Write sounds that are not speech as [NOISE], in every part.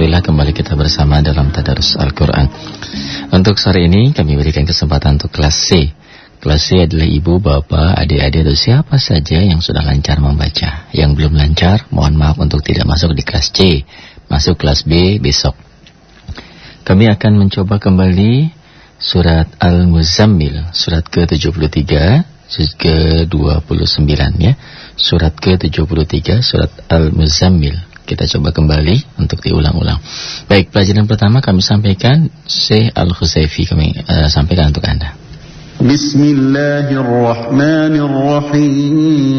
Alhamdulillah kembali kita bersama dalam Tadarus Al-Quran. Untuk sore ini kami berikan kesempatan untuk kelas C. Kelas C adalah ibu, bapak, adik-adik atau siapa saja yang sudah lancar membaca. Yang belum lancar mohon maaf untuk tidak masuk di kelas C. Masuk kelas B besok. Kami akan mencoba kembali surat Al-Muzammil Surat ke-73 Surat ke-29 ya. Surat ke-73 Surat Al-Muzammil Kita coba kembali untuk diulang-ulang Baik, pelajaran pertama kami sampaikan Syekh Al-Khusayfi kami eh, sampaikan untuk Anda بسم الله الرحمن الرحيم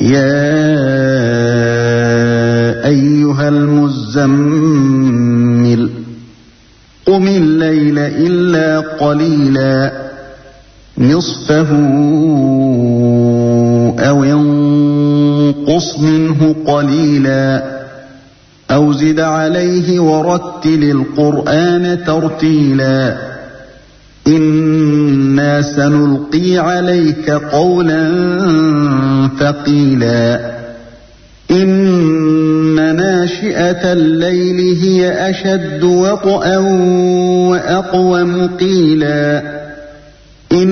يا أيها المزمل قم الليل إلا قليلا نصفه أو انقص منه قليلا أو زد عليه ورتل القرآن ترتيلا إنا سنلقي عليك قولا ثقيلا إن ناشئة الليل هي أشد وطئا وأقوم قيلا إن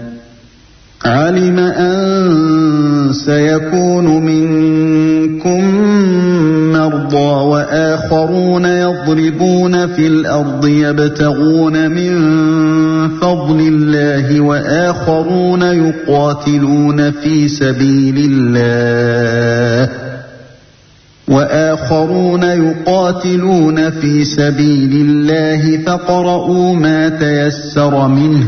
علم أن سيكون منكم مرضى وآخرون يضربون في الأرض يبتغون من فضل الله وآخرون يقاتلون في سبيل الله وآخرون يقاتلون في سبيل الله فقرؤوا ما تيسر منه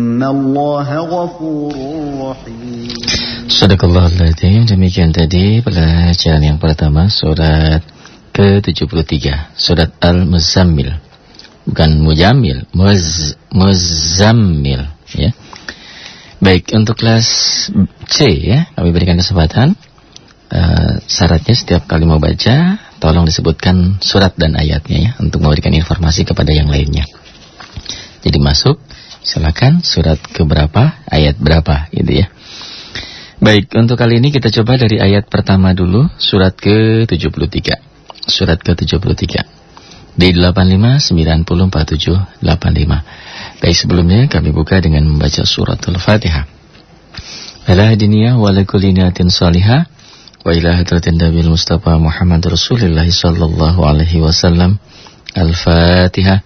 Sadaqallah al-Latim Demikian tadi pelajaran yang pertama surat ke-73, surat Al-Muzammil. Bukan mujamil Muzammil, ya. Baik, untuk kelas C ya, kami berikan kesempatan uh, syaratnya setiap kali mau baca tolong disebutkan surat dan ayatnya ya untuk memberikan informasi kepada yang lainnya. Jadi masuk Silakan surat keberapa Ayat berapa gitu ya Baik, untuk kali ini kita coba dari ayat pertama dulu, surat ke-73. Surat ke-73. Di 85, 90, 47, 85. Baik, sebelumnya kami buka dengan membaca surat Al-Fatihah. Ala hadiniyah wa lakuliniatin salihah wa ila hadratin Nabi Mustafa Muhammad Rasulullah sallallahu alaihi wasallam. Al-Fatihah.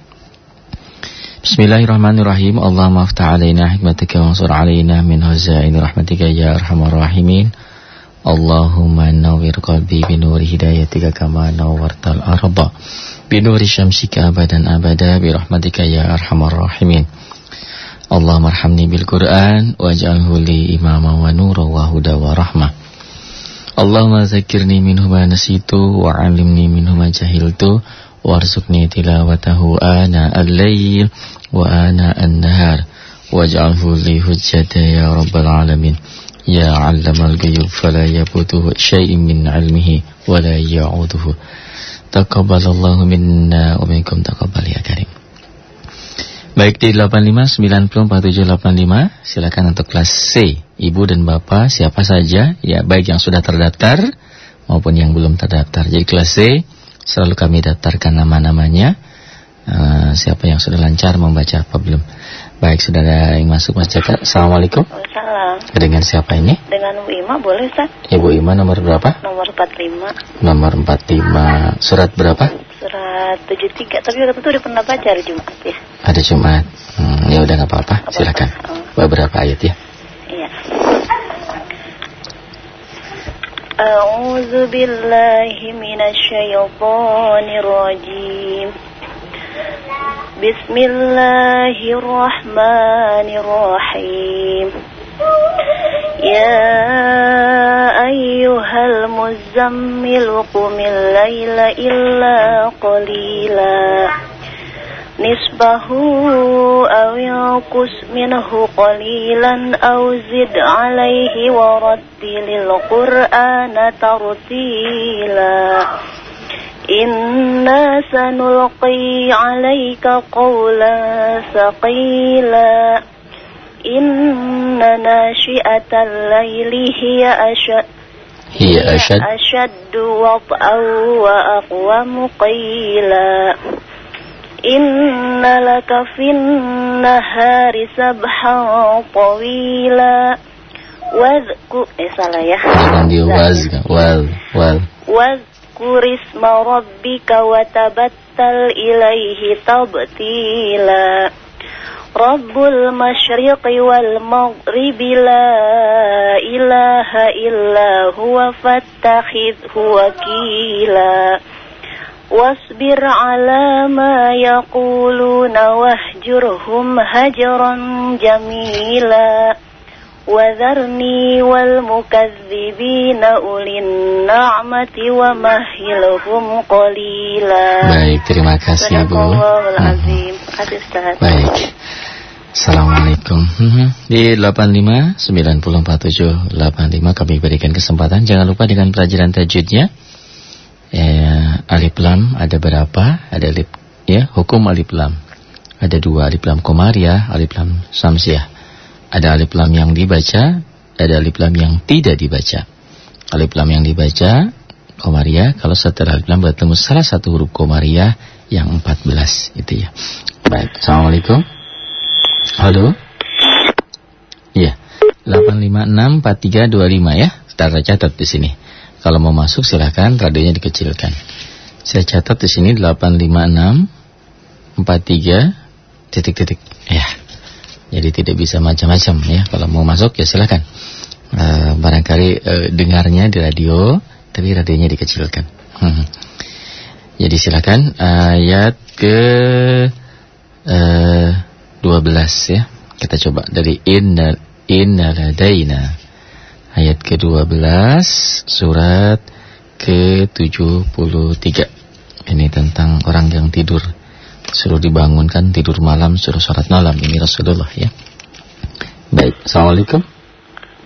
Bismillahirrahmanirrahim. Allahumma aftah alaina hikmatika Wansur alaina min hazain rahmatika Ya arhamar rahimin. Allahumma nawwir qalbi binuri hidayatika kama nawwartal arda binuri syamsika abadan abada birahmatika ya arhamar rahimin. Allahumma arhamni bil Qur'an waj'alhu li imama wa nura wa huda wa rahmah. Allahumma zakirni minhu ma nasitu wa 'allimni minhu ma jahiltu ana al-layl wa ana an-nahar waj'alhu li hujjata ya rabbal alamin Ya 'allamal ghuyub fala yabutuhu syai'in min 'ilmihi wa la ya'uduhu. Taqabbalallahu minna wa minkum taqabbal ya karim. Baik di 85 90 47 85 silakan untuk kelas C. Ibu dan Bapak siapa saja ya baik yang sudah terdaftar maupun yang belum terdaftar. Jadi kelas C selalu kami daftarkan nama-namanya. Uh, siapa yang sudah lancar membaca apa belum? Baik, sudah ada yang masuk Mas Jaka. Assalamualaikum. Waalaikumsalam. Dengan siapa ini? Dengan Bu Ima boleh, Ustaz? Ibu Ima nomor berapa? Nomor 45. Nomor 45. Surat berapa? Surat 73 Tapi waktu itu udah pernah baca hari Jumat ya Ada Jumat. Hmm, ya udah nggak apa-apa. Apa-apa. Silakan. Oh. Beberapa ayat ya. أعوذ بالله من الشيطان الرجيم. بسم الله الرحمن الرحيم. يا أيها المزمل قم الليل إلا قليلا. نصبه أو ينقص منه قليلا أو زد عليه ورتل القرآن ترتيلا. إنا سنلقي عليك قولا ثقيلا. إن ناشئة الليل هي أشد. Hiya asyad. أشد وطئا وأقوم قيلا إن لك في النهار سبحا طويلا واذكر إيه salah ya Jangan di waz, wal, wal. واذكر اسم ربك وتبتل إليه تبتيلا رب المشرق والمغرب لا إله إلا هو فاتخذه وكيلا واصبر على ما يقولون واهجرهم هجرا جميلا وذرني والمكذبين أولي النعمة ومهلهم قليلا Baik, terima kasih Bu. Hmm. Astagfirullahaladzim. Terima kasih Ustaz. Baik. Assalamualaikum. Mhm. Di 85 9047 85 kami berikan kesempatan. Jangan lupa dengan pelajaran tajwidnya. Ya, alif lam ada berapa? Ada alif ya, hukum alif lam. Ada dua alif lam komariah, alif lam samsiah. Ada alif lam yang dibaca, ada alif lam yang tidak dibaca. Alif lam yang dibaca komariah kalau setelah alif lam bertemu salah satu huruf komariah yang 14 itu ya. Baik, Assalamualaikum. Halo. Iya. 8564325 ya. Kita catat di sini. Kalau mau masuk silahkan radionya dikecilkan. Saya catat di sini 85643 titik-titik. Ya. Jadi tidak bisa macam-macam ya. Kalau mau masuk ya silahkan. Eh, barangkali eh, dengarnya di radio, tapi radionya dikecilkan. Hmm. Jadi silakan ayat ke eh, 12 ya. Kita coba dari inna inna ladaina. Ayat ke-12 surat ke-73. Ini tentang orang yang tidur suruh dibangunkan tidur malam suruh sholat malam ini Rasulullah ya. Baik, Assalamualaikum.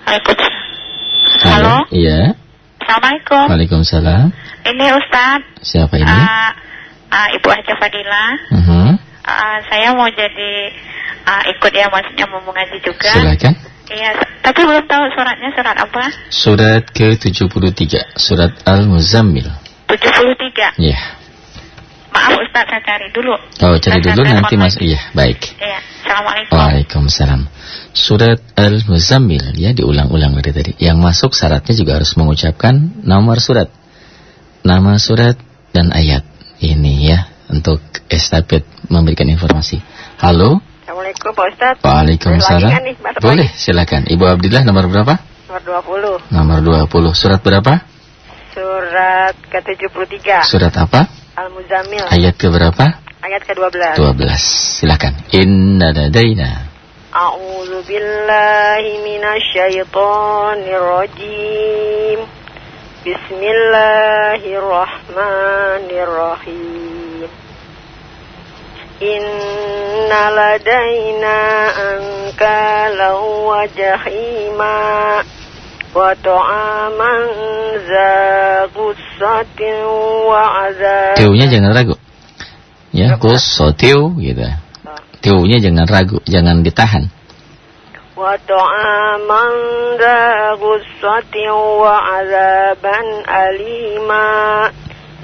Waalaikumsalam. Halo. Iya. Assalamualaikum. Waalaikumsalam. Ini Ustaz. Siapa ini? uh, uh, Ibu Haja Fadila. Mhm. Uh, saya mau jadi uh, ikut ya maksudnya mau mengaji juga. Silakan. Iya, tapi belum tahu suratnya surat apa? Surat ke-73, surat Al-Muzammil. 73. Iya. Maaf Ustaz, saya cari dulu. Oh, cari Saya dulu nanti Mas. Iya, baik. Iya, Assalamualaikum. Waalaikumsalam. Surat Al-Muzammil ya diulang-ulang dari tadi. Yang masuk syaratnya juga harus mengucapkan nomor surat. Nama surat dan ayat. Ini ya untuk estafet memberikan informasi. Halo. Assalamualaikum Pak Ustadz Waalaikumsalam. Kan nih, Boleh, silakan. Ibu Abdillah nomor berapa? Nomor 20 Nomor 20. Surat berapa? Surat ke-73 Surat apa? Al-Muzammil Ayat ke berapa? Ayat ke-12 12. Silakan. Inna ladaina. A'udzu billahi minasyaitonir rajim Bismillahirrahmanirrahim Inna ladaina ankalan wa jahima wa ta'aman za gussatin wa azab Tiu-nya jangan ragu. Ya, kusotiu gitu. Tiu-nya jangan ragu, jangan ditahan. وطعاما ذا غصة وعذابا أليما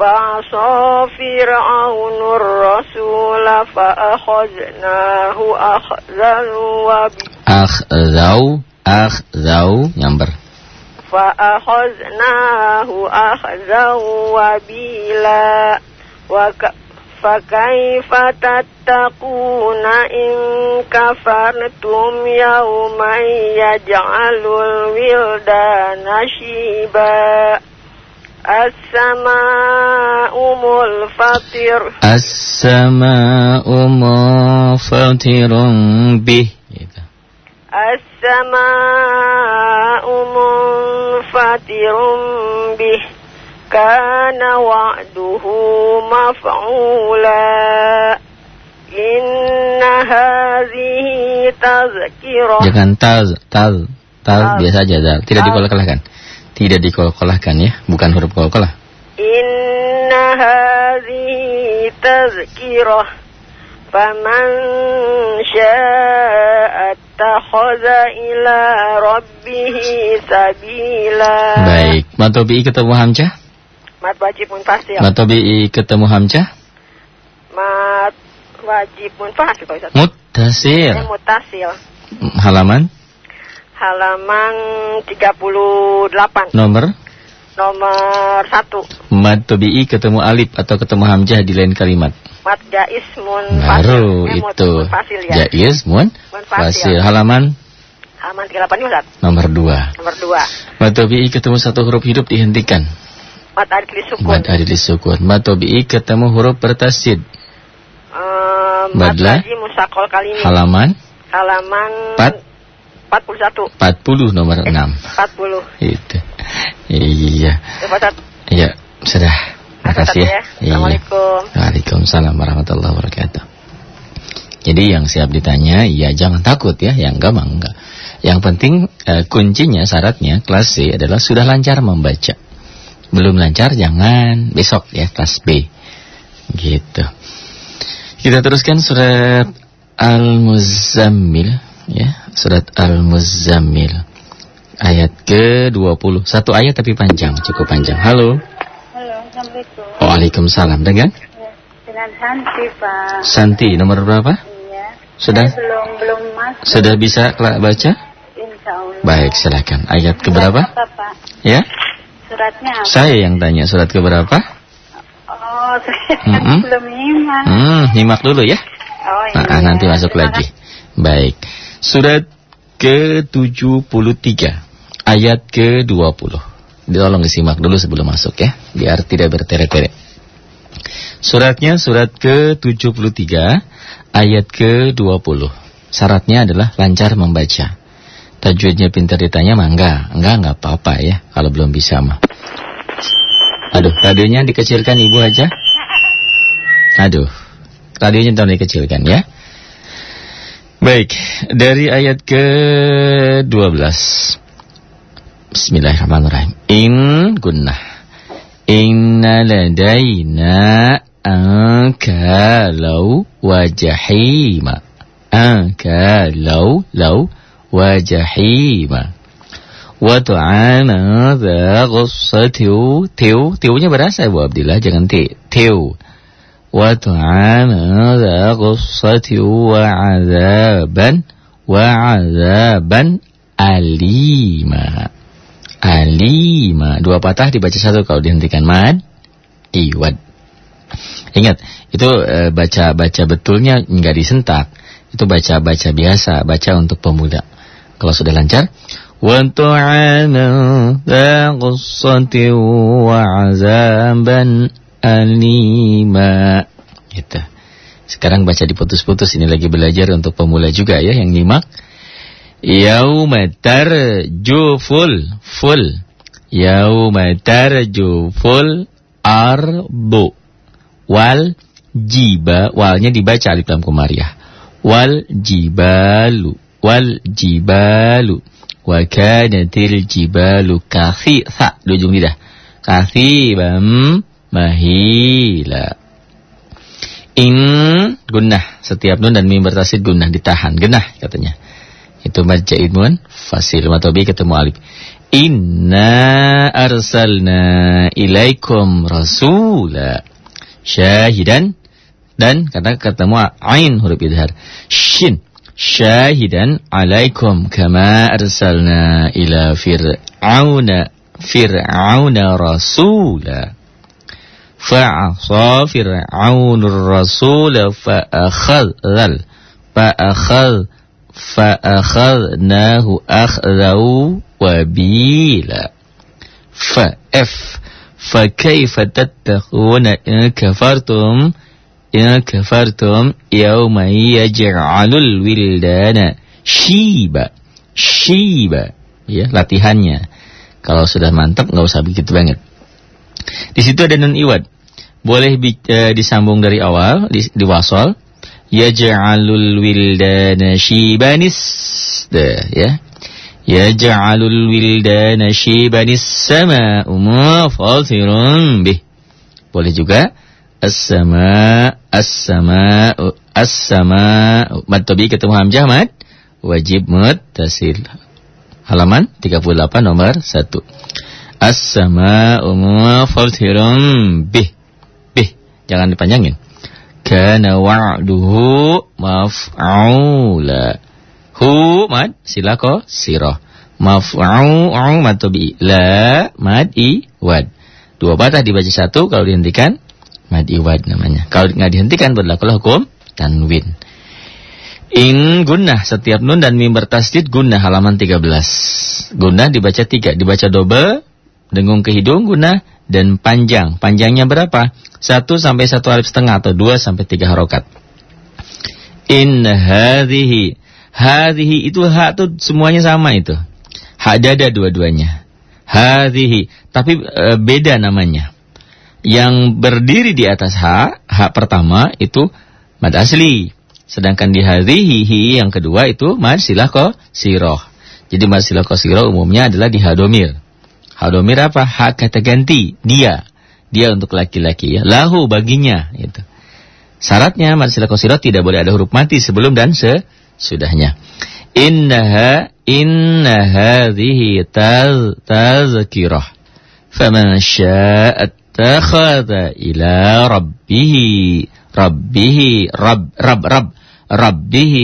فعصى فرعون الرسول فأخذناه أخذا وبي Akhzau, akhzau, nyamber. فأخذناه أخذا وبيلا وك فكيف تتقون إن كفرتم يوما يجعل الولدان شيبا السماء منفطر As-sama'u munfatirun bih. Gitu. السماء منفطر به كان وعده مفعولا إن هذه تذكرة Jangan taz, taz, taz Taz. biasa aja Zal. Tidak Taz. tidak dikolkolahkan ya, bukan huruf kolkolah. Inna hadhihi tazkirah. Faman syaa attakhadha ila rabbihi sabila. Baik, matobi ketemu hamzah? Mat wajib pun pasti. Ya. Matobi ketemu hamzah? Mat wajib pun pasti. Mutasil. Eh, mutasil. Halaman? Halaman 38 nomor Nomor 1 Matobi ketemu alif atau ketemu Hamzah di lain kalimat. Mat jais munfasil Baru Eh, itu. Munfasil ya Jaiz mun Munfasil. fasil. Halaman Halaman 38 ini Ustaz nomor 2. Nomor 2 Matobi ketemu satu huruf hidup dihentikan. Mat adli sukun Mad adil sukun. Matobi ketemu huruf bertasid. Um, Badlah. Haji Musakol kali ini Halaman halaman Empat. 41 40 nomor 6. 40 Itu. Iya. Ya, Pak Ustaz. Iya, sudah. Makasih ya. ya. Iya. Assalamualaikum. Waalaikumsalam warahmatullahi wabarakatuh. Jadi yang siap ditanya, ya jangan takut ya, yang enggak mah enggak. Yang penting eh, kuncinya, syaratnya kelas C adalah sudah lancar membaca. Belum lancar jangan besok ya kelas B. Gitu. Kita teruskan surat Al-Muzammil ya, surat Al-Muzammil ayat ke-20. Satu ayat tapi panjang, cukup panjang. Halo. Halo, Assalamualaikum. Waalaikumsalam. Dengan Ya, dengan Santi, Pak. Santi nomor berapa? Iya. Sudah Saya belum belum masuk. sudah bisa baca? Insya Allah. Baik, silakan. Ayat Surat keberapa? Apa, Pak? Ya, Suratnya apa? saya yang tanya surat keberapa? Oh, [LAUGHS] saya Mm-mm. belum nyimak. Hmm, nyimak dulu ya. Oh, iya. Nah, nanti masuk Terima lagi. Baik. Surat ke-73 ayat ke-20. Tolong disimak dulu sebelum masuk ya, biar tidak bertele-tele. Suratnya surat ke-73 ayat ke-20. Syaratnya adalah lancar membaca. Tajwidnya pintar ditanya mah enggak, enggak enggak apa-apa ya kalau belum bisa mah. Aduh, radionya dikecilkan Ibu aja. Aduh, radionya tolong dikecilkan ya. Baik, dari ayat ke-12. Bismillahirrahmanirrahim. In gunnah. Inna ladaina ankalau wa jahima. Ankalau lau wa jahima. Wa gussatiu. Tiu, tiunya berasa Bu Abdillah, jangan ti. Tiu. Gussatiu wa azaban. Wa azaban alima. Alima. Dua patah dibaca satu kalau dihentikan mad. Iwad. Ingat, itu eh, baca-baca betulnya nggak disentak. Itu baca-baca biasa, baca untuk pemuda. Kalau sudah lancar, wa qussatin wa azaban alima. Gitu. Sekarang baca diputus-putus ini lagi belajar untuk pemula juga ya yang nyimak. Yauma tarjuful ful. Yauma tarjuful ardu. Wal jiba. Walnya dibaca alif lam komariah. Wal jibalu. Wal jibalu. Wa kanatil jibalu kathitha. Di ujung lidah. Kasibam mahila. In gunnah. Setiap nun dan mim bertasid gunnah ditahan. Genah katanya. Itu mad jaid mun. Fasil matobi ketemu alif. Inna arsalna ilaikum rasula. Syahidan. Dan kata ketemu ain huruf idhar shin. Syahidan alaikum kama arsalna ila fir'auna. Fir'auna rasula fa'asa fir'aunur rasula fa'akhadhal fa'akhadh fa'akhadnahu akhdahu wabila fa'af فكيف تتقون إن كفرتم إن كفرتم يوما يجعل الولدان shiba shiba ya latihannya kalau sudah mantap nggak usah begitu banget di situ ada nun iwad boleh e, disambung dari awal di, di wasol yaj'alul wildana shibanis ya Yaj'alul wildana shibanis sama'u munfatirun bih. Boleh juga as-sama as-sama'u as-sama'u mad ketemu hamzah mad wajib muttasil. Halaman 38 nomor 1. As-sama'u munfatirun bih. Jangan dipanjangin. Kana wa'duhu maf'ula. Hu mad silako siroh. Maf'u mad tobi. La mad i wad. Dua patah dibaca satu kalau dihentikan mad i wad namanya. Kalau nggak dihentikan berlakulah hukum tanwin. In gunnah setiap nun dan mim bertasdid gunnah halaman 13. Gunnah dibaca tiga, dibaca double, dengung ke hidung gunnah dan panjang. Panjangnya berapa? Satu sampai satu alif setengah atau dua sampai tiga harokat. In hadhihi Hadhihi itu hak tuh semuanya sama itu. Hak dada dua-duanya. Hadhihi. Tapi e, beda namanya. Yang berdiri di atas hak, hak pertama itu mad asli. Sedangkan di hadhihi yang kedua itu mad silako siroh. Jadi mad silako siroh umumnya adalah di hadomir. Hadomir apa? Hak kata ganti. Dia. Dia untuk laki-laki ya. Lahu baginya. Itu. Syaratnya mad silako siroh tidak boleh ada huruf mati sebelum dan se sudahnya. Innaha inna hadhihi taz tazkirah. Faman syaa'a attakhadha ila rabbih rabbih rabb rabb rabb rabbih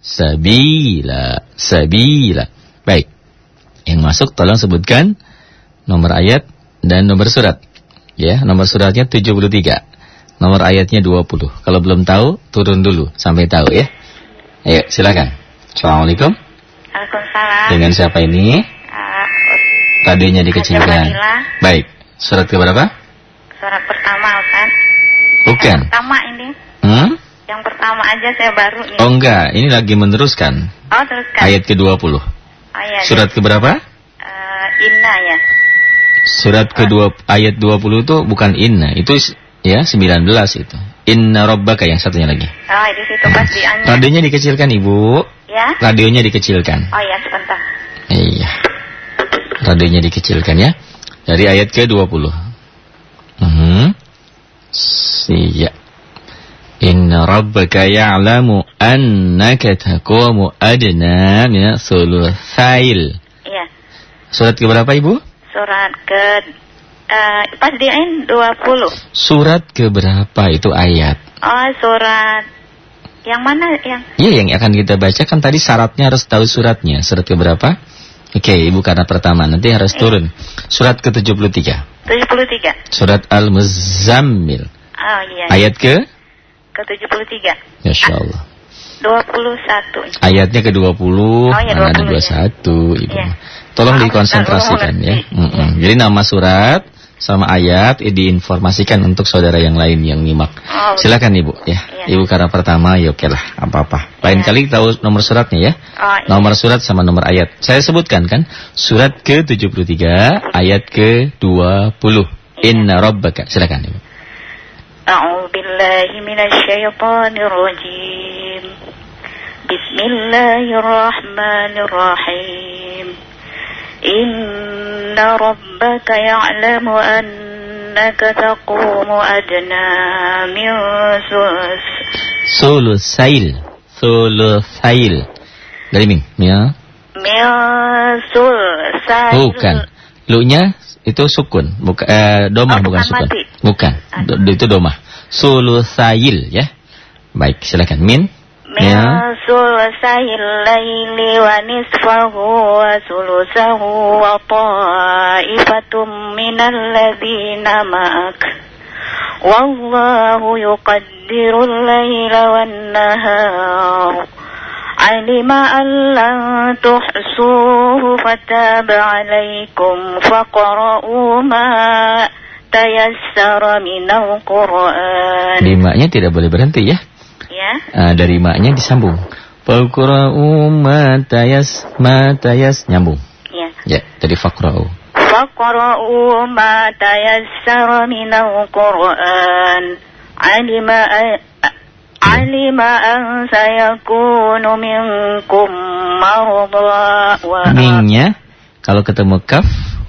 sabila sabila. Baik. Yang masuk tolong sebutkan nomor ayat dan nomor surat. Ya, nomor suratnya 73. Nomor ayatnya 20. Kalau belum tahu, turun dulu sampai tahu ya. Ayo, silakan. Assalamualaikum. Waalaikumsalam. Dengan siapa ini? Uh, Radionya dikecilkan. Baik. Surat ke berapa? Surat pertama, Ustaz. Bukan. Yang pertama ini. Hmm? Yang pertama aja saya baru nih. Oh enggak, ini lagi meneruskan. Oh, teruskan. Ayat ke-20. Oh, iya. Surat ke berapa? Uh, inna ya. Surat kedua ayat 20 itu bukan inna, itu ya 19 itu. Inna rabbaka yang satunya lagi. Oh, di situ pas di. Radionya dikecilkan, Ibu. Ya. Radionya dikecilkan. Oh ya, sebentar. Iya. Radionya dikecilkan ya. Dari ayat ke-20. Mhm. Iya. Inna rabbaka ya'lamu annaka taqumu adna min thulutsail. Iya. Surat ke berapa, Ibu? Surat ke uh, pas di ain 20. Surat ke berapa itu ayat? Oh, surat yang mana yang Iya, yang akan kita baca kan tadi syaratnya harus tahu suratnya. Surat ke berapa? Oke, Ibu karena pertama nanti harus turun. Surat ke-73. 73. Surat Al-Muzammil. Oh iya. Ayat ke? Ke 73. Masya Allah. 21. Ayatnya ke-20, Oh, iya, mana ada 20, 21, Ibu. Iya. Tolong dikonsentrasikan ya. Mm -mm. Jadi nama surat sama ayat eh, diinformasikan untuk saudara yang lain yang nyimak. Oh, Silakan Ibu ya. Iya. Ibu karena pertama ya oke lah apa-apa. Lain iya. kali tahu nomor suratnya ya. Oh, iya. Nomor surat sama nomor ayat. Saya sebutkan kan surat ke-73 ayat ke-20. Inna rabbaka. Silakan Ibu. Bismillahirrahmanirrahim. الشيطان الرجيم بسم الله الرحمن الرحيم Inna rabbaka ya'lamu annaka taqumu adna min sus. Sulusail. Sulusail. Dari ming. Ya. Min sulsail. Bukan. Lu-nya itu sukun. Buka, eh, domah Oh, bukan bukan sukun. mati. Bukan. Do- itu domah. Sulusail ya. Baik, silakan. Min. من Ya. ثلثي الليل ونصفه وثلثه وطائفة من الذين معك والله يقدر الليل والنهار علم أن لن تحصوه فتاب عليكم فاقرؤوا ما تيسر من القرآن Di maknya tidak boleh berhenti ya. ya Ah, dari maknya disambung. Faqra'u ma tayas ma tayas nyambung. ya Ya, jadi faqra'u. فاقرؤوا ما تيسر من القرآن علم أ- علم أن سيكون منكم مرضى و Mingnya kalau ketemu kaf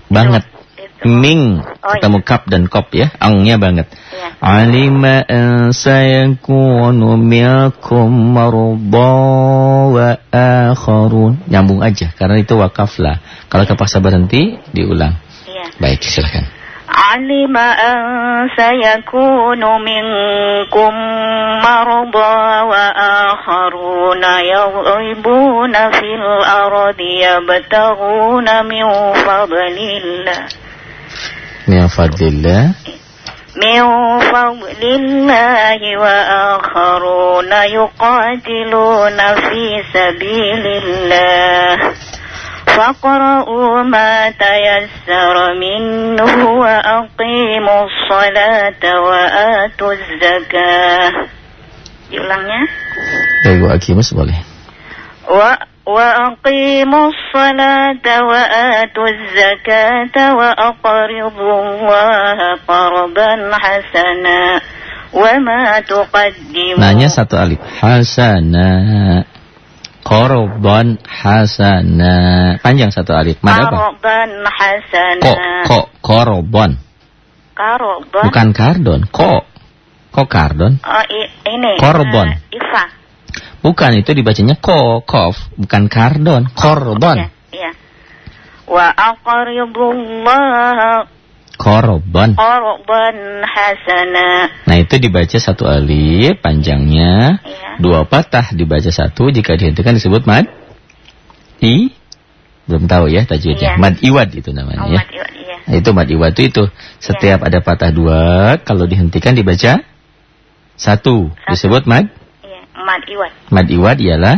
banget. Ming oh, iya. ketemu kap dan kop ya, angnya banget. Iya. Alima eh, an sayakunu minkum marudha wa akharun. Nyambung aja karena itu wakaf lah. Kalau kepaksa berhenti diulang. Iya. Baik, silakan. Alima eh, an sayakunu minkum marudha wa akharuna yadribuna fil ardi yabtaghuna min fadlillah من فضل الله Min fadlillah. من فضل الله وآخرون يقاتلون في سبيل الله فاقرؤوا ما تيسر منه وأقيموا الصلاة وآتوا الزكاة Diulangnya Dari Bu Akimus boleh. wa وأقيموا الصلاة وآتوا الزكاة وأقرضوا الله قرضا حسنا وما تقدموا Nanya satu alif. Hasana. Korban hasana. Panjang satu alif. Mad apa? قرضا حسنا Ko, ko, korban. قرضا Bukan kardon. Ko. Ko kardon. Oh, i- ini Korban. eh, Ifa Bukan, itu dibacanya kokof, bukan kardon, korbon. Iya, iya. Wa aqridullah korban. Korban hasana. Nah, itu dibaca satu alif panjangnya, ya. dua patah dibaca satu jika dihentikan disebut mad i belum tahu ya tajwidnya. Ya. Iya. Mad iwad itu namanya. Oh, ya. mad iwad, iya. Nah, itu mad iwad itu, itu setiap ya. ada patah dua kalau dihentikan dibaca satu, satu. disebut mad Iya, Mat Iwan. Mad iwad ialah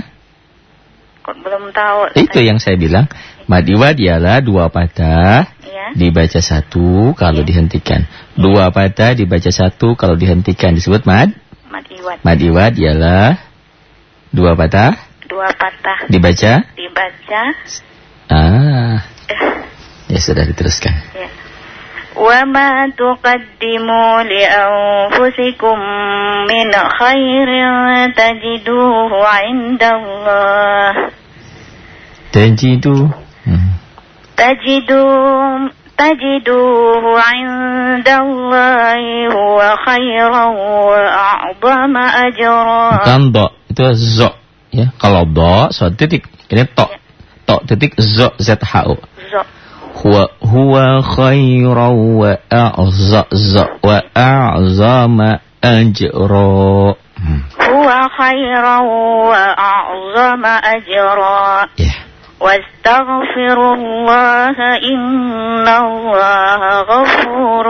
Kok belum tahu? itu yang saya bilang. Mad iwad ialah dua patah Ya. dibaca satu kalau dihentikan. Dua patah dibaca satu kalau dihentikan disebut mad. Mat Iwan. Mad iwad ialah dua patah Dua patah dibaca. dibaca. Ah, [LAUGHS] ya sudah diteruskan. Ya. وما تقدموا لأنفسكم من خير تجدوه عند الله Tajidu. Hmm. تجدوه تجدوه عند الله هو خيرا وأعظم أجرا Bukan do, itu zo. Ya, kalau do, so titik. Ini to. To titik zo z h u. Zo- Huwa huwa khairan wa a'za za wa a'zama ajra. Hmm. هو خيرا وأعظم أجرا Ya. واستغفروا الله إن الله غفور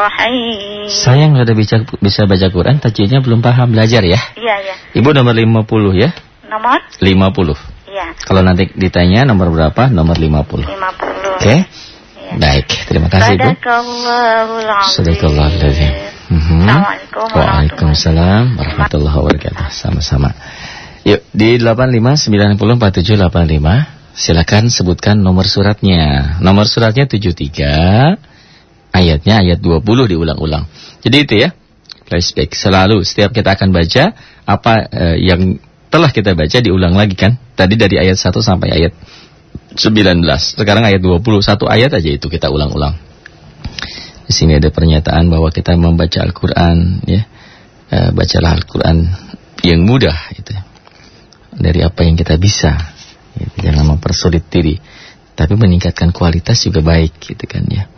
رحيم Saya nggak ada bisa bisa baca Quran, tajwidnya belum paham belajar ya. Iya, iya. Ibu nomor 50 ya. Nomor? 50. Iya, Kalau nanti ditanya nomor berapa? Nomor 50. 50. Oke. Iya. Baik, terima kasih Ibu. Sadaqallahul azim. Assalamualaikum Waalaikumsalam warahmatullahi wabarakatuh. Sama-sama. Yuk di 85904785 silakan sebutkan nomor suratnya. Nomor suratnya 73 ayatnya ayat 20 diulang-ulang. Jadi itu ya. Flashback selalu setiap kita akan baca apa eh, yang telah kita baca diulang lagi kan. Tadi dari ayat 1 sampai ayat 19. Sekarang ayat 20. Satu ayat aja itu kita ulang-ulang. Di sini ada pernyataan bahwa kita membaca Al-Qur'an ya. Eh, bacalah Al-Qur'an yang mudah itu. Dari apa yang kita bisa. Gitu. Jangan mempersulit diri. Tapi meningkatkan kualitas juga baik gitu kan ya.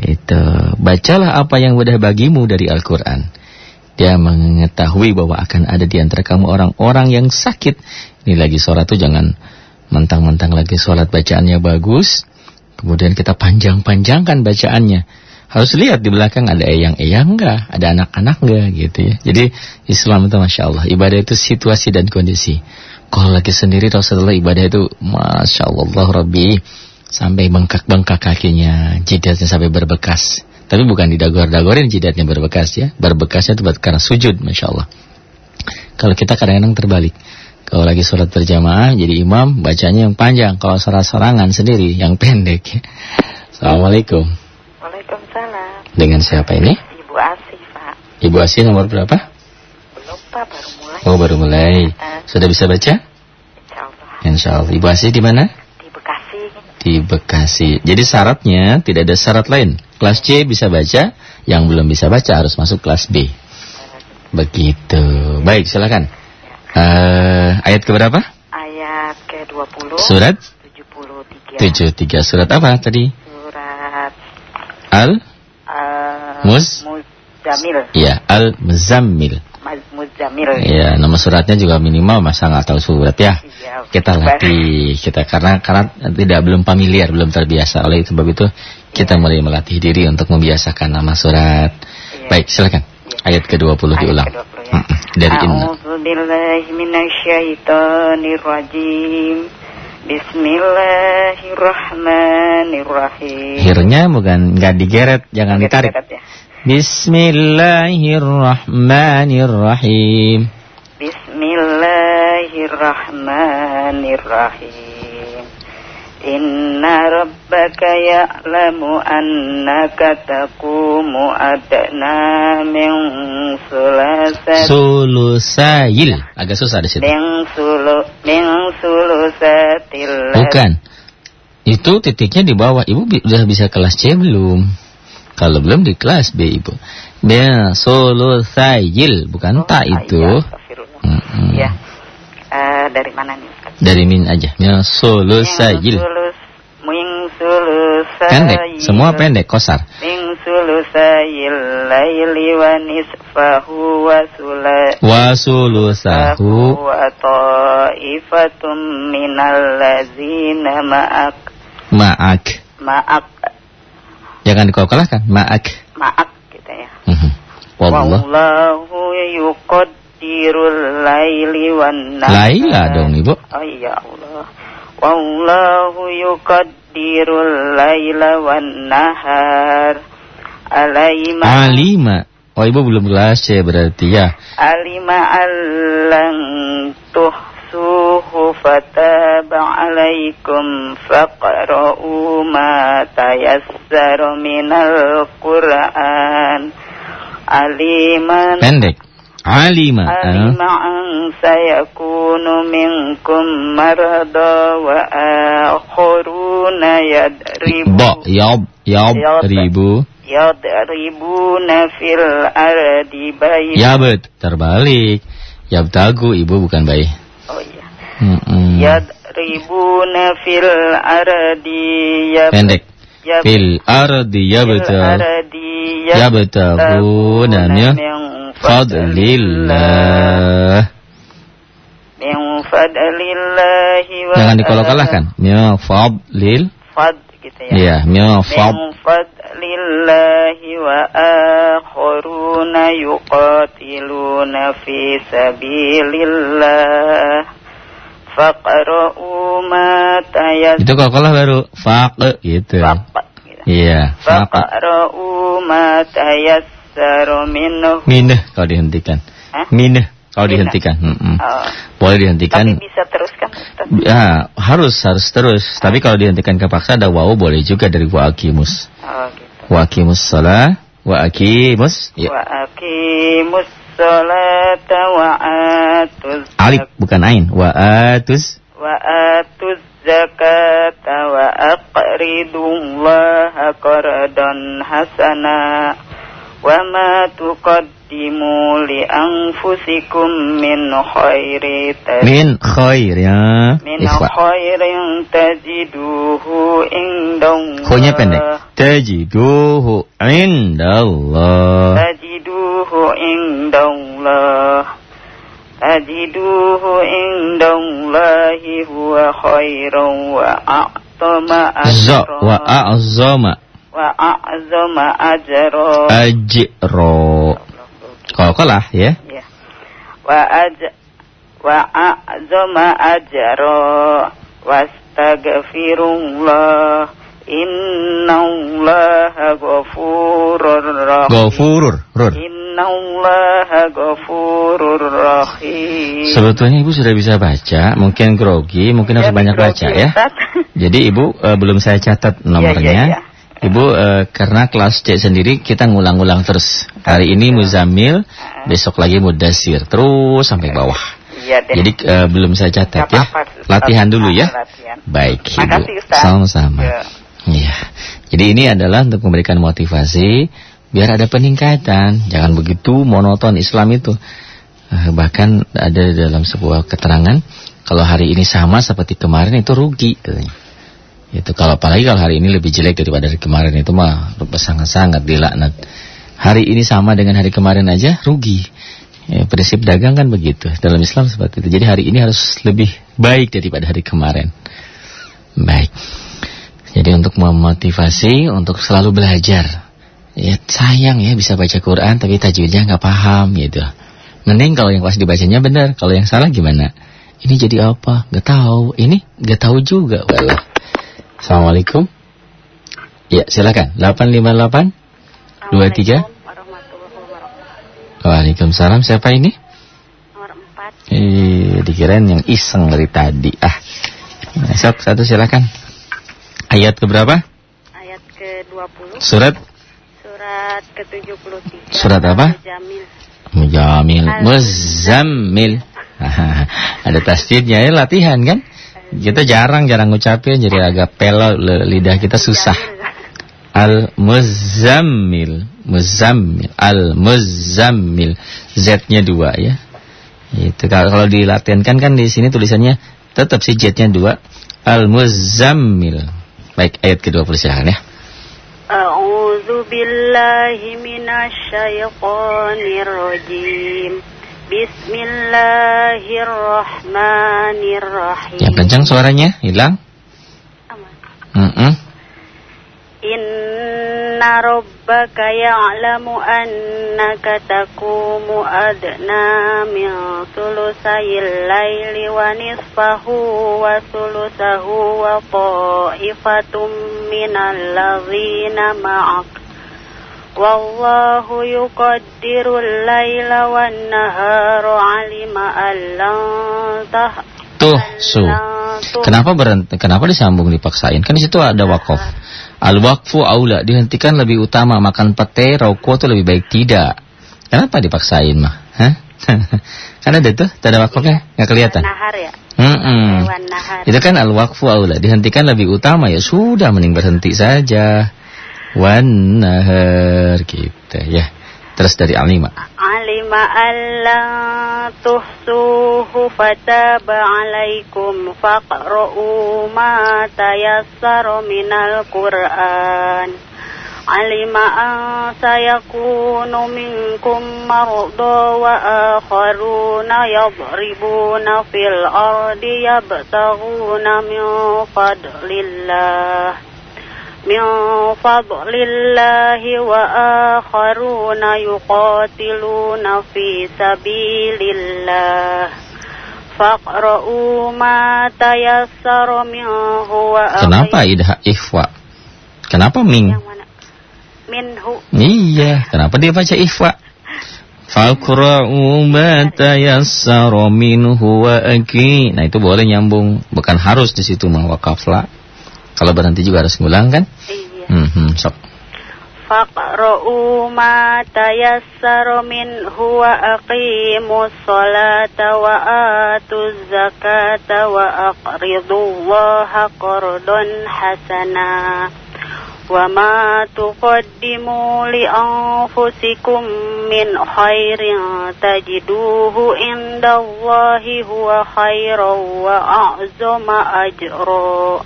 Itu. Bacalah apa yang mudah bagimu dari Al-Qur'an. Dia mengetahui bahwa akan ada di antara kamu orang-orang yang sakit. Ini lagi sholat tuh jangan mentang-mentang lagi sholat bacaannya bagus. Kemudian kita panjang-panjangkan bacaannya harus lihat di belakang ada eyang-eyang enggak, ada anak-anak enggak gitu ya. Jadi Islam itu Masya Allah, ibadah itu situasi dan kondisi. Kalau lagi sendiri Rasulullah ibadah itu Masya Allah Rabbi Sampai bengkak-bengkak kakinya Jidatnya sampai berbekas Tapi bukan didagor-dagorin jidatnya berbekas ya Berbekasnya itu karena sujud Masya Allah Kalau kita kadang-kadang terbalik Kalau lagi sholat berjamaah Jadi imam bacanya yang panjang Kalau sorak-sorangan sendiri yang pendek ya. Assalamualaikum Waalaikumsalam. Dengan siapa ini? Ibu Asih, Pak. Ibu Asih nomor berapa? Belum, Pak. Baru mulai. Oh baru mulai Sudah bisa baca? Insya Allah. Insya Allah Ibu Asih di mana? Di Bekasi. Di Bekasi Jadi syaratnya tidak ada syarat lain Kelas C bisa baca Yang belum bisa baca harus masuk kelas B Begitu Baik silakan Eh, Ayat keberapa? Ayat ke-20. Surat 73 73. Surat apa tadi? Surat Al? uh, Mus? Muzamil. Iya Al-Muzammil Maz- Muzamil. Iya nama suratnya juga minimal Masa nggak tahu surat ya Iya. kita latih kita karena karena tidak belum familiar belum terbiasa oleh sebab itu kita mulai melatih diri untuk membiasakan nama surat Iya. baik silakan ayat ke-20 Ayat diulang ke-20 ya. Dari inna A'udzu billahi minasyaitonir rajim. Bismillahirrahmanirrahim. hirnya bukan nggak digeret jangan ditarik Bismillahirrahmanirrahim. Bismillahirrahmanirrahim. Inna rabbaka ya'lamu annaka taqumu adna min sulasat sulusail. Agak susah di situ. Min sulu min sulusatil. Bukan. Itu titiknya di bawah. Ibu bi- udah bisa kelas C belum kalau belum di kelas B ibu. Bin sulusail bukan tak itu Iya, astagfirullah. Mm-mm. Iya. Eh, dari mana nih? Dari min aja. Min Min sulusail sulus min sulusayil pendek. Semua pendek kosar. Min sulusayil laili wa nisfahu wa sula wa sulusahu. Wa ta'ifatum minal ladzina ma'ak. Ma'ak. Ma'ak jangan dikolkolahkan ma'ak ma'ak gitu ya. Mhm. Wallah Wallahu yuqaddirul laili wan nahar. Laila dong ibu Oh iya Allah. Wallahu yuqaddirul laila wan nahar. Alaima alima oh ibu belum kelas C berarti ya alima allan tuhsuhu fataba alaikum faqra'u ma tayassara minal Qur'an. Aliman pendek minkum marada wa akharuna yadribu Ba, yob, yob, Yob. ribu. yadribuna fil ardi bayi Ya bet, terbalik. Yab tagu, ibu bukan bayi. Oh iya yadribuna fil ardi yab Pendek. yab Fil ardi ya betul. Ya min fadlillah. min fadlillahi wa Jangan dikolok-kolahkan. Ya fadlil. fad gitu ya Iya, ya fad. min fadlillahi wa akharuna yuqatiluna fi sabilillah faqra'u ma tayassara Itu kolkolah baru faq gitu. gitu. Iya, faq. faqra'u ma tayassara minhu Minah kalau dihentikan. Hah? Minah kalau dihentikan. Mm-mm. Oh, Boleh tapi dihentikan. bisa teruskan Ustaz Ya, harus harus terus. Tapi kalau dihentikan kepaksa ada wawu boleh juga dari wa aqimus. oh gitu Wa akimus salah wa akimus ya. Wa akimus salat wa atus Alif bukan ain wa atus wa atus zakat wa aqridullaha qaradan hasana wa matukad تقدموا لأنفسكم من خير تجدوه Min khair ya. من Ikhwa. خير تجدوه عند Hu-nya pendek. الله Tajiduhu indallah. تجدوه عند الله تجدوه عند الله هو خيرا وأعظم Za wa أجرا a'zama وأعظم أجرا ajro. Qalqalah ya. Ya. Wa aj wa azama ajra wastaghfirullah innallaha ghafurur rahim. Ghafurur. Innallaha ghafurur rahim. Sebetulnya Ibu sudah bisa baca, mungkin grogi, mungkin ya, harus iya, banyak grogi, baca ya. Jadi Ibu uh, belum saya catat iya, iya, nomornya. Ya, ya, ya. Ibu eh, karena kelas C sendiri kita ngulang-ngulang terus. Hari ini Muzamil, besok lagi Mudasir, terus sampai bawah. Iya deh. Jadi eh, belum saya catat ya. Latihan dulu ya. Latihan. Baik Ibu. Sama-sama. Ya. Iya. Jadi ini adalah untuk memberikan motivasi biar ada peningkatan. Jangan begitu monoton Islam itu. Eh, bahkan ada dalam sebuah keterangan kalau hari ini sama seperti kemarin itu rugi katanya. Itu kalau apalagi kalau hari ini lebih jelek daripada hari kemarin itu mah sangat-sangat dilaknat. Hari ini sama dengan hari kemarin aja rugi. Ya, prinsip dagang kan begitu. Dalam Islam seperti itu. Jadi hari ini harus lebih baik daripada hari kemarin. Baik. Jadi untuk memotivasi untuk selalu belajar. Ya sayang ya bisa baca Quran tapi tajwidnya nggak paham gitu. Mending kalau yang pas dibacanya benar, kalau yang salah gimana? Ini jadi apa? Nggak tahu. Ini nggak tahu juga. Assalamualaikum. Ya silakan. 858 23 Waalaikumsalam. Siapa ini? Nomor 4. Eh, dikirain yang iseng dari tadi. Ah. Sok, satu silakan. Ayat keberapa? Ayat ke-20. Surat Surat ke-73. Surat apa? Jamil. Mujamil Muzammil [LAUGHS] Ada tasdidnya ya latihan kan Kita jarang-jarang ngucapin Jadi agak pelo lidah kita susah. Al-Muzammil Muzammil Al-Muzammil. Z-nya dua ya. Itu kalau kalau dilatinkan kan di sini tulisannya tetap sih Z-nya dua. Al-Muzammil. Baik ayat ke-20 silahkan ya. A'udzu billahi minasyaitonir rajim. Bismillahirrahmanirrahim. Yang kencang suaranya hilang Aman. Mm-mm. Inna rabbaka ya'lamu annaka taqumu adna min sulusayil laili wa nisfahu wa sulusahu wa ta'ifatum minal ladzina ma'ak Wallahu yuqaddirul laila wan nahara 'alima allan tah Tuh, su. Kenapa berhenti? Kenapa disambung dipaksain? Kan di situ ada wakaf. Al wakfu aula dihentikan lebih utama makan pete, rokok itu lebih baik tidak. Kenapa dipaksain mah? Hah? [LAUGHS] kan ada tuh, ada wakafnya, nggak kelihatan. Nahar ya. Wan nahar Itu kan al wakfu aula dihentikan lebih utama ya sudah mending berhenti saja. Wan nahar gitu ya. Terus dari Alima. alima alla tuhsuhu fataba alaikum faqra'u ma tayassara minal qur'an alima an sayakunu minkum marda wa akharuna yadribuna fil ardi yabtaghuna min fadlillah من فضل الله وآخرون يقاتلون في سبيل الله فاقرؤوا ما تيسر منه Kenapa وأقيموا idha ihwa? Kenapa ming? yang mana? Minhu Iya, kenapa dia baca ihwa? Faqra'u ma tayassara minhu wa aki. Nah, itu boleh nyambung, bukan harus di situ mah wakaf lah. Kalau berhenti juga harus ngulang kan? Iya. Mm -hmm, sok. Faqra'u ma tayassara min huwa aqimus salata wa atuz zakata wa aqridullaha qardan hasana wa ma tuqaddimu li anfusikum min khairin tajiduhu indallahi huwa khairan wa a'zama ajra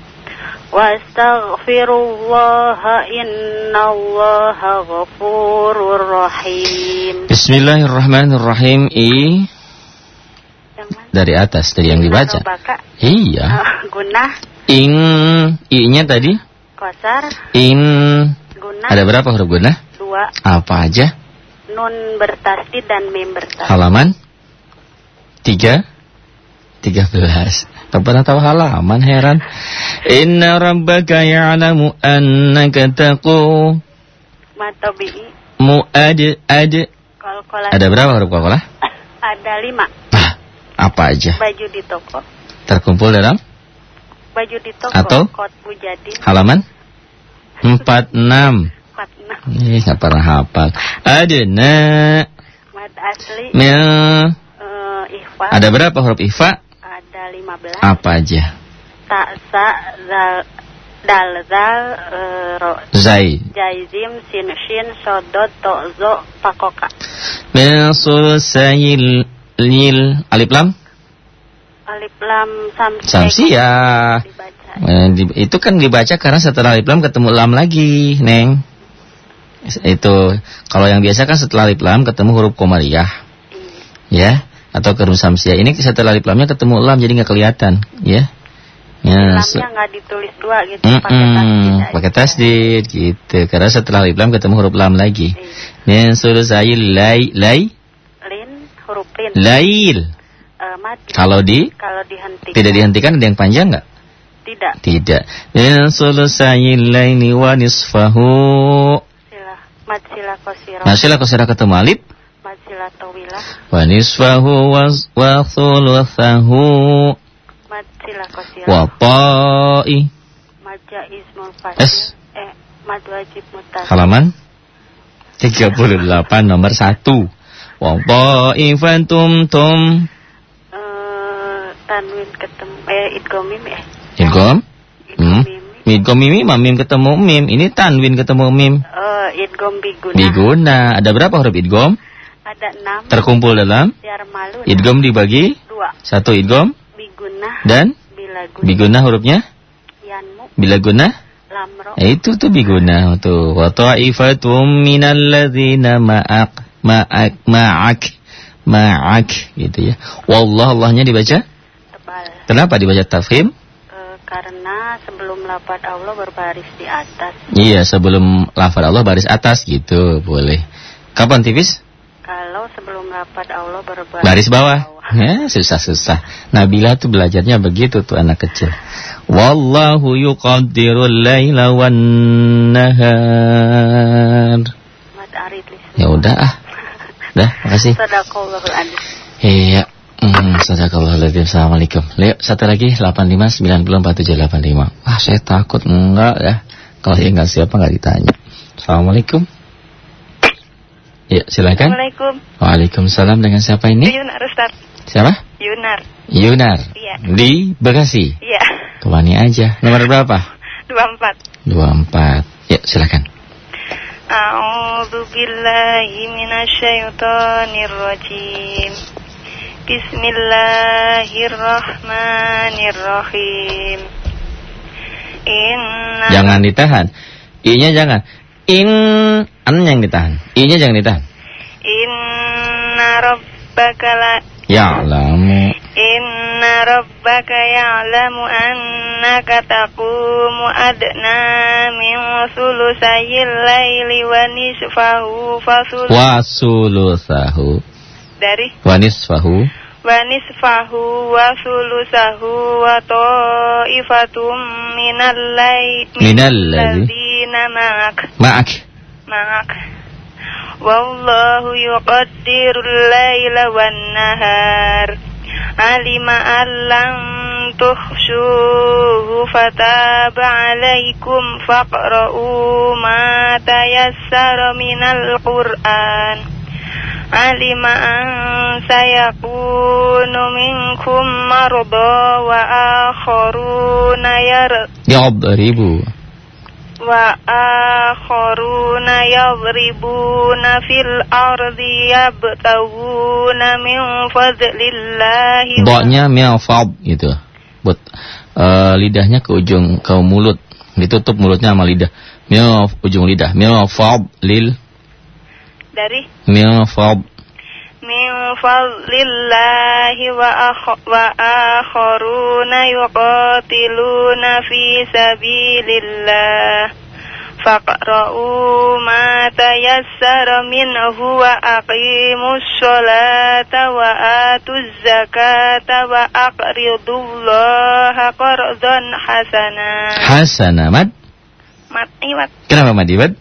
واستغفروا الله إن الله غفور رحيم Bismillahirrahmanirrahim. I Yang mana? dari atas dari yang dibaca. Baka, Iya. uh, gunah, In I-nya tadi kosar, in gunah, ada berapa huruf gunah? dua, Apa aja? nun bertasdid dan mim bertasdid. Halaman tiga tiga belas. Tak pernah tahu halaman heran. Inna rabbaka ya'lamu annaka taqu Matobi'i, mu'ad ad. kol-kolan. Ada berapa huruf qalqalah? [LAUGHS] Ada lima. Ah, apa aja? Baju di toko. Terkumpul dalam Baju di toko. Atau? Kot bujadin. halaman empat enam. Empat enam. Ih, nggak pernah hafal. Adna Mad asli. mil. eh, ihfa. Ada berapa huruf ifa? Ada lima belas. Apa aja? Tak sa zal dal zal eh, ro. Zai. Jaizim sin shin sodot to zo pakoka. Min sulsayil lil alif lam Alif lam samsi. samsiah. Dibaca. Eh, di- itu kan dibaca karena setelah alif lam ketemu lam lagi, Neng. Itu kalau yang biasa kan setelah alif lam ketemu huruf komariah, ya, atau kerum samsiah. Ini setelah alif lamnya ketemu lam jadi nggak kelihatan, ya. Ya, Lamnya nggak ditulis dua gitu. Mm-mm, Pakai tasdid aja. pakai tasdid gitu. Karena setelah alif lam ketemu huruf lam lagi. Min sulsayil lay lay Lin huruf lin. lail. Eh, mati. Kalau di Kalau dihentikan. tidak dihentikan ada yang panjang nggak? Tidak. Tidak. Sulusayil laili wa nisfahu. Sila. Mat sila kosiro. Nah, sila kosira ketemu alif. Tawilah. Wa nisfahu wa, thuluthahu. Mat sila kosiro. Wa ta'i. Mat jaizmul fasil. Es. Eh, mat wajib mutas. Halaman 38 nomor 1. Wa ta'ifatum tum. Eh, tanwin ketemu. Eh, idgom mim ya. Idgom. Hmm. Idgom mim. Idgom mimi mah mim ketemu mim. Ini tanwin ketemu mim. Eh, idgom biguna. Biguna. Ada berapa huruf idgom? Ada enam. Terkumpul dalam Biar malu. idgom dibagi Dua. satu idgom Biguna. dan Bila guna. biguna hurufnya Yanmu. bila guna Lamro. Eh, itu tuh biguna tuh. Wa ta'ifatum minal ladzina ma'ak ma'ak ma'ak ma'ak gitu ya. Wallah Allahnya dibaca. Tebal. Kenapa dibaca tafkhim? Eh, karena sebelum lapat Allah berbaris di atas. Iya, sebelum lafaz Allah baris atas gitu, boleh. Kapan tipis? Kalau sebelum lapat Allah berbaris Baris bawah. Ya, susah-susah. Nabila tuh belajarnya begitu tuh anak kecil. Wallahu yuqaddirul laila wan nahar. Ya udah ah. Dah, makasih. Sadaqallahul adzim. Iya. Hmm, Sadaqallahuladzim. Assalamualaikum. Leo, satu lagi 85904785. Wah, saya takut enggak ya. Kalau yang enggak siapa enggak ditanya. Assalamualaikum. Ya, silakan. Assalamualaikum. Waalaikumsalam dengan siapa ini? Yunar Ustaz. Siapa? Yunar. Yunar. Iya. Di Bekasi. Iya. Kemani aja. Nomor berapa? 24. 24. Ya, silakan. A'udzu billahi minasyaitonir rajim. Bismillahirrahmanirrahim. Inna Jangan ditahan. I-nya jangan. In an yang ditahan. I-nya jangan ditahan. Inna rabbaka la Ya'lamu. Inna rabbaka ya'lamu annaka taqumu adna min sulusayil laili wa nisfahu fasul Wa sulusahu. dari Wa nisfahu. wa nisfahu wa sulusahu wa ta'ifatum minal lai Minal ladzi- ladzina ma'ak Ma'ak. ma'ak wallahu yuqaddirul laila wan nahar alima allam تخشوه فتاب عليكم فاقرؤوا ما تيسر من القرآن علم أن سيكون منكم مرضى وآخرون ير Yadribu. wa akharuna yadribuna fil ardi yabtawuna min fadlillahi Doknya miafab gitu. Buat uh, lidahnya ke ujung ke mulut. Ditutup mulutnya sama lidah. Miaf ujung lidah. Miafab lil. Dari? Miafab من فضل الله وأخ- وآخرون يقاتلون في سبيل الله فاقرؤوا ما تيسر منه وأقيموا الصلاة وآتوا الزكاة وأقرضوا الله قرضا حسنا hasana mad. Mat, ini mat, Kenapa mad mad?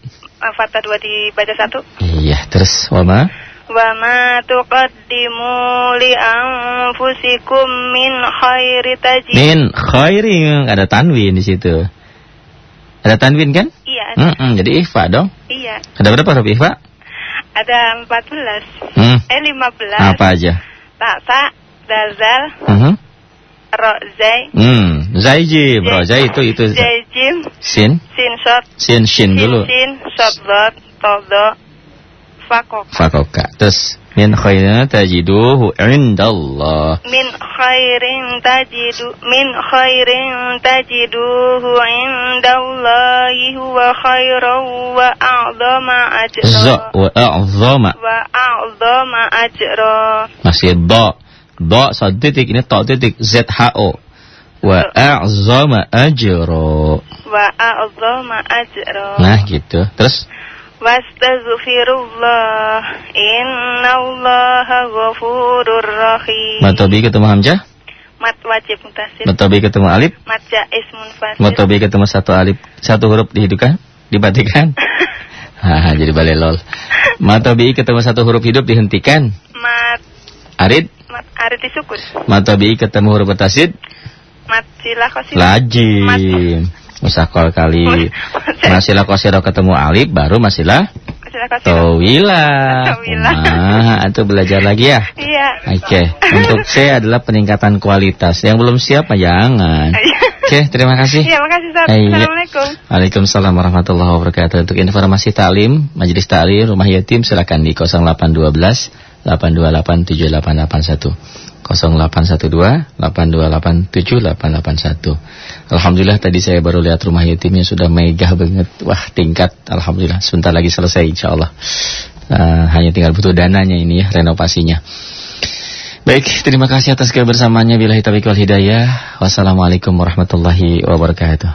Fatah dua dibaca satu Iya, terus wama وما تقدموا لأنفسكم من خير تجد min khairin ada tanwin di situ. Ada tanwin kan? Iya, ada. Mm-mm, jadi ihfa dong. iya. Ada berapa huruf ihfa? Ada 14. Hmm. Eh 15. Apa aja? Tata, dazal, Mhm. ro, zai, Hmm, zaiji, bro. Zai itu itu zai, jim, sin, sin, shot, sin, shin dulu. sin, shot, dot, todo, fakok. Fakoka. Terus min khairin tajiduhu indallah. Min khairin tajidu min khairin tajiduhu indallahi huwa khairan wa a'zama ajra. Wa a'zama. Wa a'zama ajra. Masih do. Do satu titik ini to titik Z H O. Wa a'zama ajra. Wa a'zama ajra. Nah, gitu. Terus Wastaghfirullah Innallaha ghafurur rahim matobi ketemu hamzah, Mat wajib mutasil matobi ketemu alif, Mat jais munfasil matobi ketemu satu alif, satu huruf dihidupkan, dibatikan. [LAUGHS] Haha, jadi balelol. Matobi ketemu satu huruf hidup dihentikan. Mat Arid, Mat arit disukun matobi ketemu huruf bertasid, Mat sila kosil lajim. Musakol kali. Masilah kosiro ketemu alif, baru masilah Sila kosil towila. Nah, itu belajar lagi ya. Iya Oke, untuk C adalah peningkatan kualitas. Yang belum siap jangan. Oke, terima kasih. Iya makasih Ustaz Iya. Assalamualaikum Waalaikumsalam warahmatullahi wabarakatuh. Untuk informasi taklim, majelis taklim, rumah yatim silakan di 0812 828 7881. 0812 828 7881. Alhamdulillah tadi saya baru lihat rumah yatimnya sudah megah banget. Wah, tingkat alhamdulillah. Sebentar lagi selesai insyaallah. Eh, hanya tinggal butuh dananya ini ya renovasinya. Baik, terima kasih atas kebersamaannya. Bila taufiq wal hidayah. Wassalamualaikum warahmatullahi wabarakatuh.